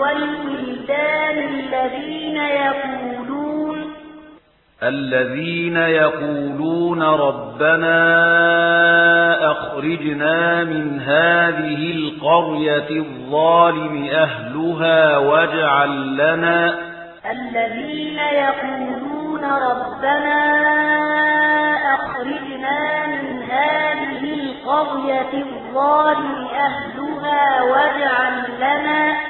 والولدان الذين يقولون الذين يقولون ربنا أخرجنا من هذه القرية الظالم أهلها واجعل لنا الذين يقولون ربنا أخرجنا من هذه القرية الظالم أهلها واجعل لنا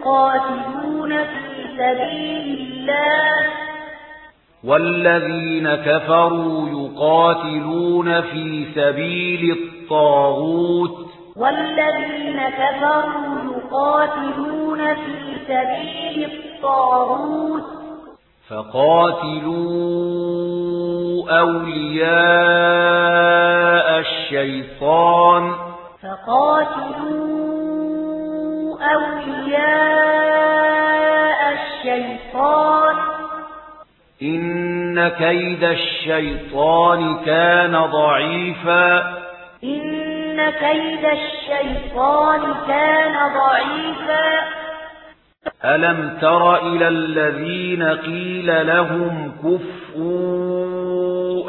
يقاتلون في سبيل الله. والذين كفروا يقاتلون في سبيل الطاغوت. والذين كفروا يقاتلون في سبيل الطاغوت. فقاتلوا أولياء الشيطان. إن كيد الشيطان كان ضعيفا إن كيد الشيطان كان ضعيفا ألم تر إلى الذين قيل لهم كفوا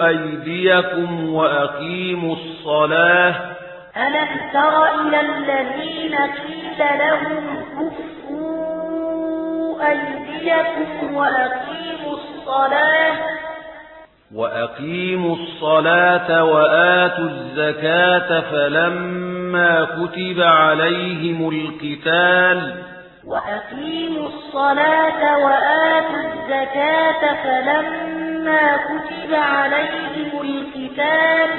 أيديكم وأقيموا الصلاة ألم تر إلى الذين قيل لهم كفوا أيديكم وأقيموا الصلاة. وأقيموا الصلاة وآتوا الزكاة فلما كتب عليهم القتال. وأقيموا الصلاة وآتوا الزكاة فلما كتب عليهم القتال.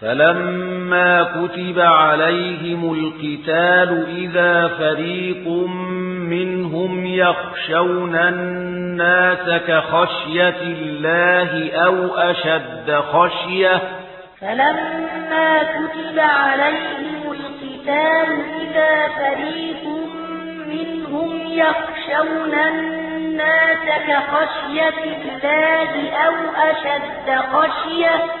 فلما كتب عليهم القتال إذا فريق منهم يخشون الناس كخشية الله أو أشد خشية. فلما كتب عليهم القتال إذا فريق منهم يخشون الناس كخشية الله أو أشد خشية.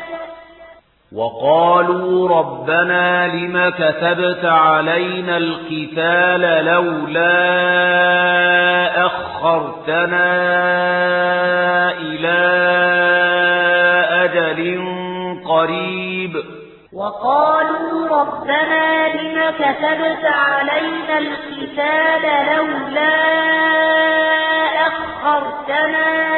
وقالوا ربنا لما كتبت علينا القتال لولا أخرتنا إلى أجل قريب. وقالوا ربنا لما كتبت علينا القتال لولا أخرتنا إلى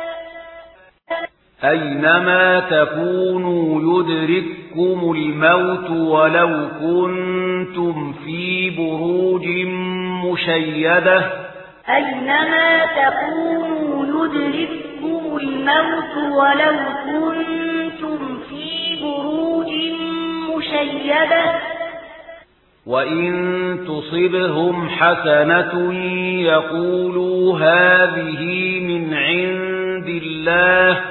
أينما تكونوا يدرككم الموت ولو كنتم في بروج مشيدة أينما تكونوا يدرككم الموت ولو كنتم في بروج مشيدة وَإِن تُصِبْهُمْ حَسَنَةٌ يَقُولُوا هَٰذِهِ مِنْ عِندِ اللَّهِ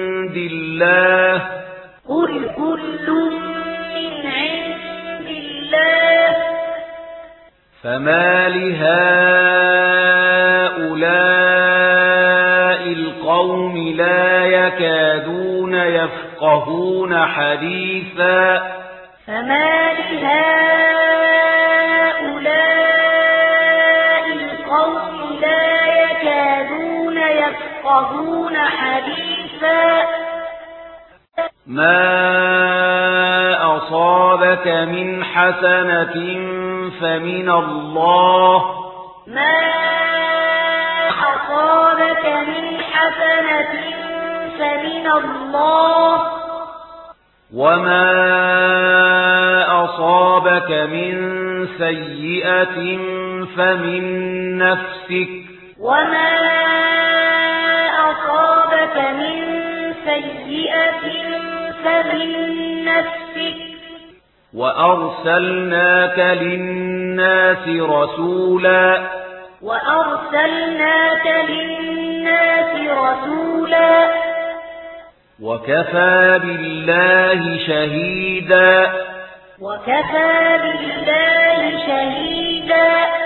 عند الله. قل كل من عند الله. فما لهؤلاء القوم لا يكادون يفقهون حديثا. فما لهؤلاء القوم لا يكادون يفقهون حديثا. ما أصابك من حسنة فمن الله ما أصابك من حسنة فمن الله وما أصابك من سيئة فمن نفسك وما أصابك من سيئة وأرسلناك للناس رسولا وأرسلناك للناس رسولا وكفى بالله شهيدا وكفى بالله شهيدا